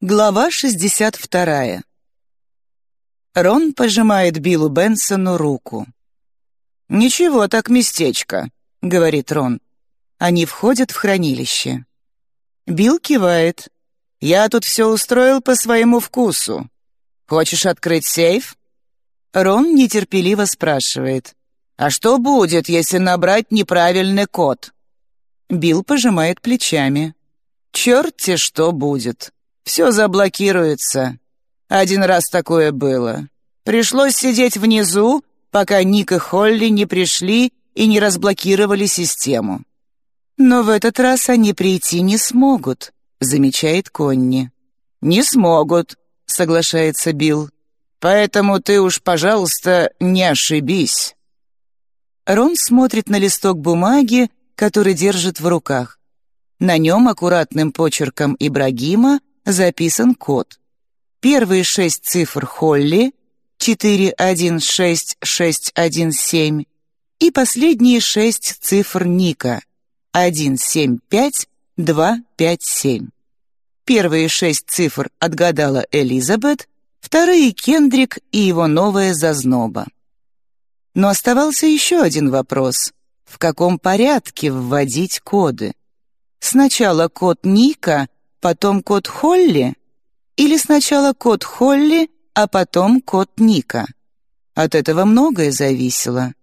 Глава 62. Рон пожимает Биллу Бенсону руку. «Ничего так местечко», — говорит Рон. Они входят в хранилище. Билл кивает. «Я тут все устроил по своему вкусу. Хочешь открыть сейф?» Рон нетерпеливо спрашивает. «А что будет, если набрать неправильный код?» Билл пожимает плечами. «Черт-те что будет!» Все заблокируется. Один раз такое было. Пришлось сидеть внизу, пока Ник и Холли не пришли и не разблокировали систему. «Но в этот раз они прийти не смогут», — замечает Конни. «Не смогут», — соглашается Билл. «Поэтому ты уж, пожалуйста, не ошибись». Рон смотрит на листок бумаги, который держит в руках. На нем аккуратным почерком Ибрагима записан код. Первые шесть цифр Холли 416617 и последние шесть цифр Ника 175257. Первые шесть цифр отгадала Элизабет, вторые — Кендрик и его новая зазноба. Но оставался еще один вопрос. В каком порядке вводить коды? Сначала код Ника — потом кот Холли? Или сначала кот Холли, а потом кот Ника? От этого многое зависело.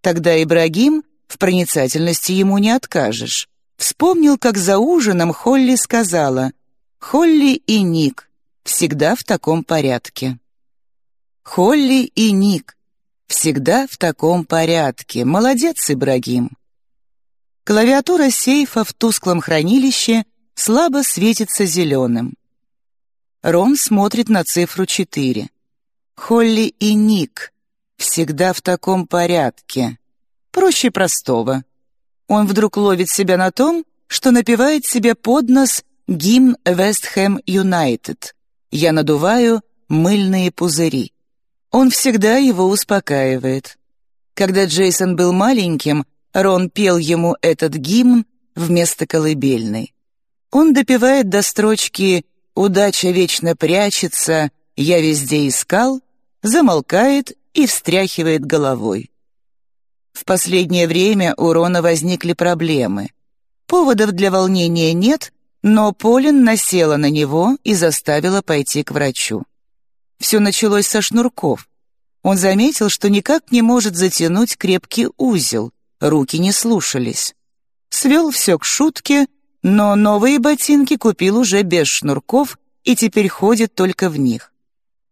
Тогда Ибрагим, в проницательности ему не откажешь, вспомнил, как за ужином Холли сказала «Холли и Ник, всегда в таком порядке». Холли и Ник, всегда в таком порядке. Молодец, Ибрагим. Клавиатура сейфа в тусклом хранилище — слабо светится зеленым. Рон смотрит на цифру 4. Холли и Ник всегда в таком порядке. Проще простого. Он вдруг ловит себя на том, что напевает себе под нос гимн Вестхэм Юнайтед. «Я надуваю мыльные пузыри». Он всегда его успокаивает. Когда Джейсон был маленьким, Рон пел ему этот гимн вместо колыбельной. Он допевает до строчки «Удача вечно прячется, я везде искал», замолкает и встряхивает головой. В последнее время у Рона возникли проблемы. Поводов для волнения нет, но Полин насела на него и заставила пойти к врачу. Все началось со шнурков. Он заметил, что никак не может затянуть крепкий узел, руки не слушались. Свел все к шутке — но новые ботинки купил уже без шнурков и теперь ходит только в них.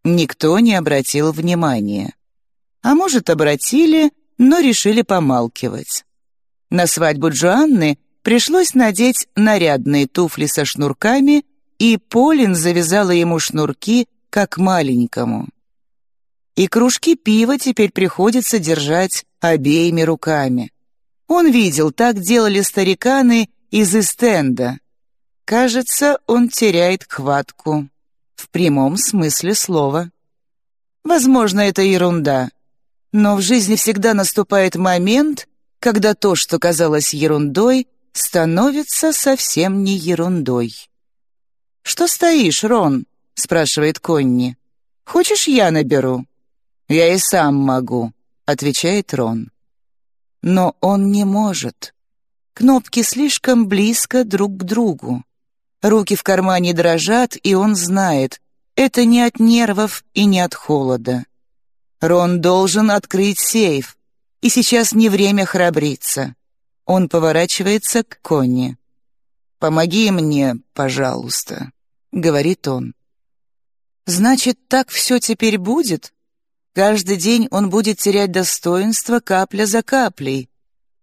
Никто не обратил внимания. А может, обратили, но решили помалкивать. На свадьбу Джоанны пришлось надеть нарядные туфли со шнурками, и Полин завязала ему шнурки, как маленькому. И кружки пива теперь приходится держать обеими руками. Он видел, так делали стариканы из Эстенда. Кажется, он теряет хватку. В прямом смысле слова. Возможно, это ерунда. Но в жизни всегда наступает момент, когда то, что казалось ерундой, становится совсем не ерундой. «Что стоишь, Рон?» — спрашивает Конни. «Хочешь, я наберу?» «Я и сам могу», — отвечает Рон. Но он не может. Кнопки слишком близко друг к другу. Руки в кармане дрожат, и он знает, это не от нервов и не от холода. Рон должен открыть сейф, и сейчас не время храбриться. Он поворачивается к Конни. «Помоги мне, пожалуйста», — говорит он. «Значит, так все теперь будет? Каждый день он будет терять достоинство капля за каплей.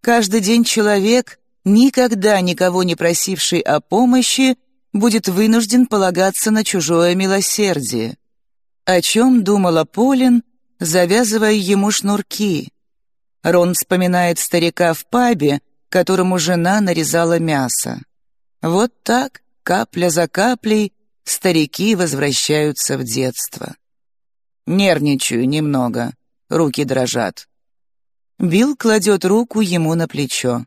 Каждый день человек никогда никого не просивший о помощи, будет вынужден полагаться на чужое милосердие. О чем думала Полин, завязывая ему шнурки? Рон вспоминает старика в пабе, которому жена нарезала мясо. Вот так, капля за каплей, старики возвращаются в детство. Нервничаю немного, руки дрожат. Билл кладет руку ему на плечо.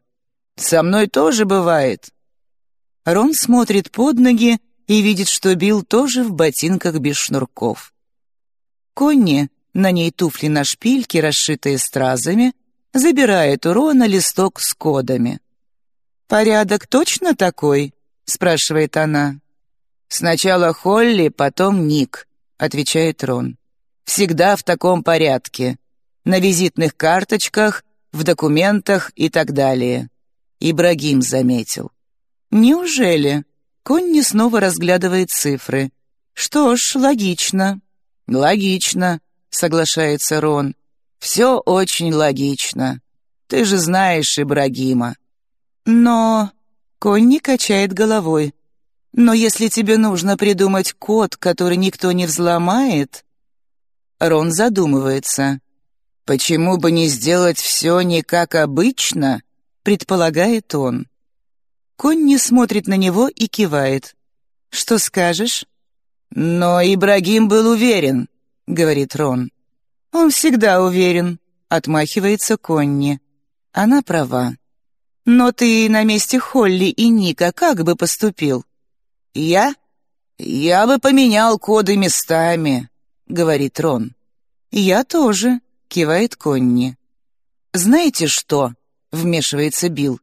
Со мной тоже бывает». Рон смотрит под ноги и видит, что Билл тоже в ботинках без шнурков. Конни, на ней туфли на шпильке, расшитые стразами, забирает у Рона листок с кодами. «Порядок точно такой?» — спрашивает она. «Сначала Холли, потом Ник», — отвечает Рон. «Всегда в таком порядке. На визитных карточках, в документах и так далее». Ибрагим заметил. «Неужели?» Конни снова разглядывает цифры. «Что ж, логично». «Логично», — соглашается Рон. «Все очень логично. Ты же знаешь Ибрагима». «Но...» — Конни качает головой. «Но если тебе нужно придумать код, который никто не взломает...» Рон задумывается. «Почему бы не сделать все не как обычно?» — предполагает он. Конни смотрит на него и кивает. «Что скажешь?» «Но Ибрагим был уверен», — говорит Рон. «Он всегда уверен», — отмахивается Конни. Она права. «Но ты на месте Холли и Ника как бы поступил?» «Я? Я бы поменял коды местами», — говорит Рон. «Я тоже», — кивает Конни. «Знаете что?» — вмешивается Билл.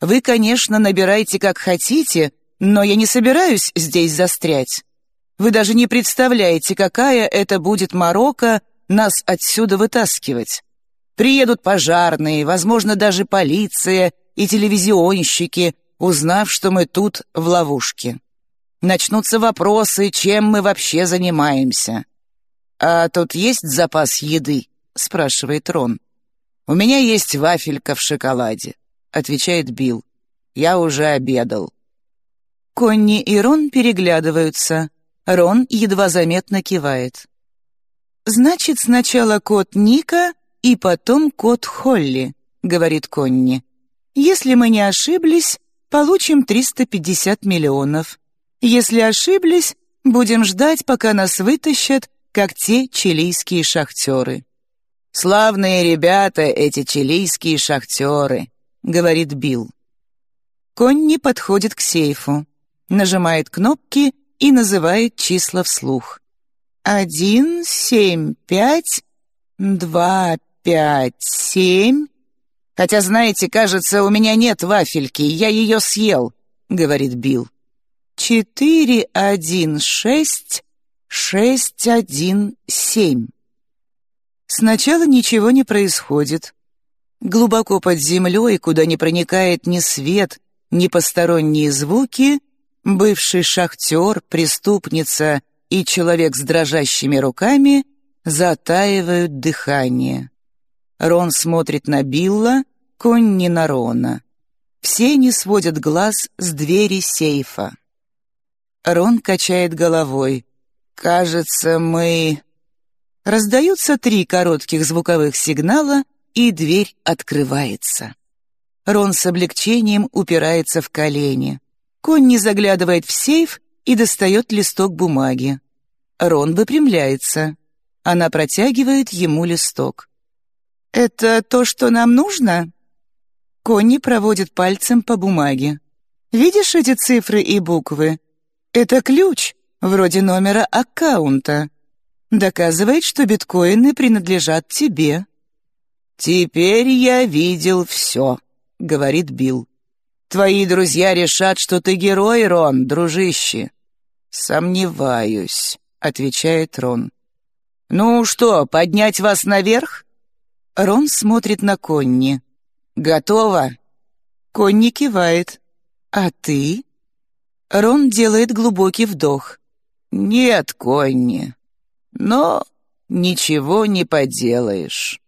Вы, конечно, набирайте как хотите, но я не собираюсь здесь застрять. Вы даже не представляете, какая это будет морока нас отсюда вытаскивать. Приедут пожарные, возможно, даже полиция и телевизионщики, узнав, что мы тут в ловушке. Начнутся вопросы, чем мы вообще занимаемся. «А тут есть запас еды?» — спрашивает Рон. «У меня есть вафелька в шоколаде отвечает Билл. «Я уже обедал». Конни и Рон переглядываются. Рон едва заметно кивает. «Значит, сначала кот Ника и потом кот Холли», — говорит Конни. «Если мы не ошиблись, получим 350 миллионов. Если ошиблись, будем ждать, пока нас вытащат, как те чилийские шахтеры». «Славные ребята эти чилийские шахтеры», говорит Билл. Конни подходит к сейфу, нажимает кнопки и называет числа вслух. «Один, семь, пять, два, пять, семь...» «Хотя, знаете, кажется, у меня нет вафельки, я ее съел», — говорит Билл. «Четыре, один, шесть, шесть, один, семь». Сначала ничего не происходит. Глубоко под землей, куда не проникает ни свет, ни посторонние звуки, бывший шахтер, преступница и человек с дрожащими руками затаивают дыхание. Рон смотрит на Билла, конь не на Рона. Все не сводят глаз с двери сейфа. Рон качает головой. «Кажется, мы...» Раздаются три коротких звуковых сигнала — и дверь открывается. Рон с облегчением упирается в колени. Конни заглядывает в сейф и достает листок бумаги. Рон выпрямляется. Она протягивает ему листок. «Это то, что нам нужно?» Конни проводит пальцем по бумаге. «Видишь эти цифры и буквы? Это ключ, вроде номера аккаунта. Доказывает, что биткоины принадлежат тебе». «Теперь я видел все», — говорит Билл. «Твои друзья решат, что ты герой, Рон, дружище». «Сомневаюсь», — отвечает Рон. «Ну что, поднять вас наверх?» Рон смотрит на Конни. «Готово?» Конни кивает. «А ты?» Рон делает глубокий вдох. «Нет, Конни, но ничего не поделаешь.